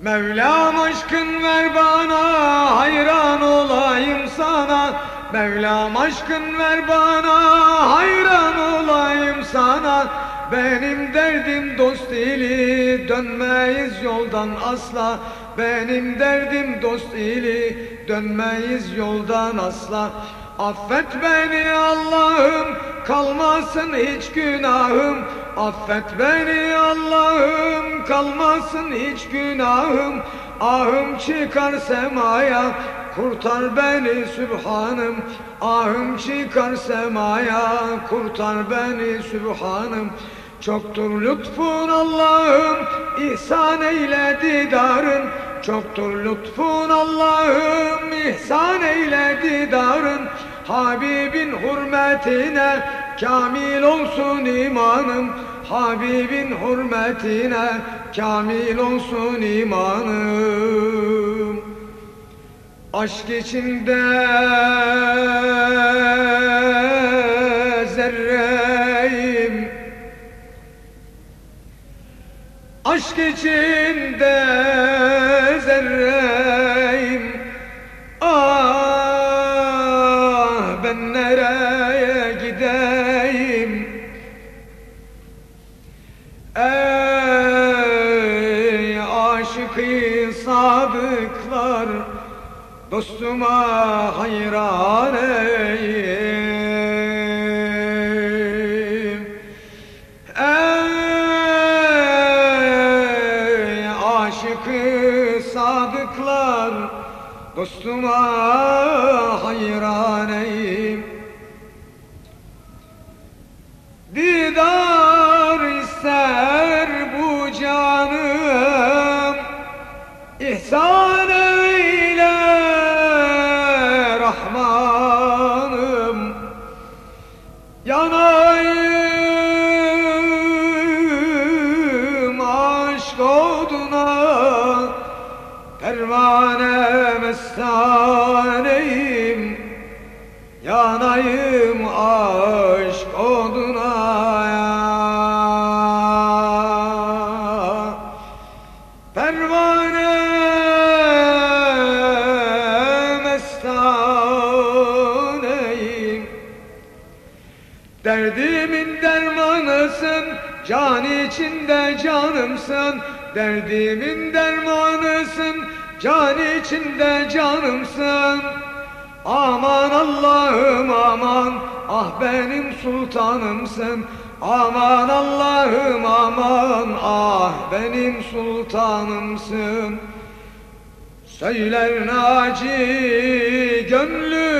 Mevlam aşkın ver bana hayran olayım sana. Mevlam aşkın ver bana hayran olayım sana. Benim derdim dost ili dönmeyiz yoldan asla. Benim derdim dost ili dönmeyiz yoldan asla. Affet beni Allah'ım kalmasın hiç günahım Affet beni Allah'ım kalmasın hiç günahım. Ahım çıkar semaya kurtar beni Sübhanım Ahım çıkar semaya kurtar beni Sübhanım Çoktur lütfun Allah'ım ihsan eyle didarın. Çoktur lütfun Allah'ım ihsan eyle didarın. Habibin hürmetine kamil olsun imanım Habibin hürmetine kamil olsun imanım. Aşk içinde zerreyim. Aşk içinde zerreyim Ey aşık-ı sadıklar Dostuma hayran eyim. Ey aşık-ı sadıklar Dostuma hayran İhsan eyle Rahmanım. Yanayım aşk oduna Pervane mestaneyim Yanayım aşk Derdimin dermanısın Can içinde canımsın. Derdimin dermanısın Can içinde canımsın. Aman Allah'ım aman Ah benim sultanımsın. Aman Allah'ım aman Ah benim sultanımsın. Söyler Naci gönlünden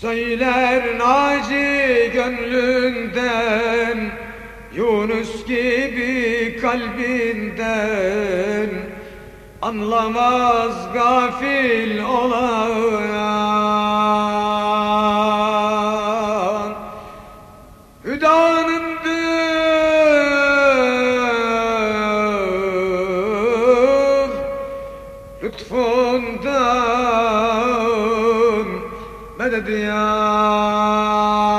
Söyler Naci gönlünden Yunus gibi kalbinden. Anlamaz gafil olan Hüdanındır Lütfundan တတရား